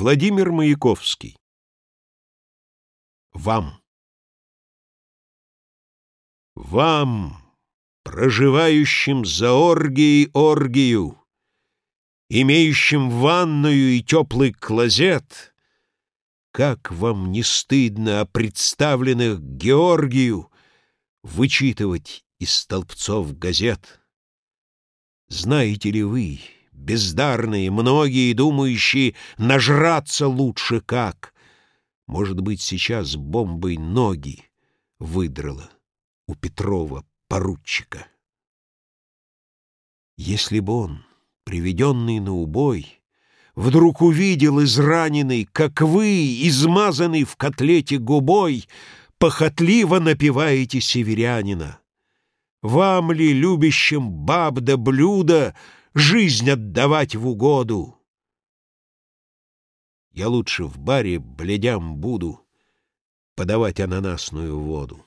Владимир Маяковский. Вам. Вам, проживающим за оргией оргию, Имеющим ванную и теплый клозет, Как вам не стыдно о представленных Георгию Вычитывать из столбцов газет? Знаете ли вы, бездарные, многие, думающие нажраться лучше как. Может быть, сейчас бомбой ноги выдрала у Петрова поручика. Если бы он, приведенный на убой, Вдруг увидел израненный, как вы, Измазанный в котлете губой, Похотливо напеваете северянина. Вам ли, любящим баб да блюда, жизнь отдавать в угоду. Я лучше в баре бледям буду подавать ананасную воду.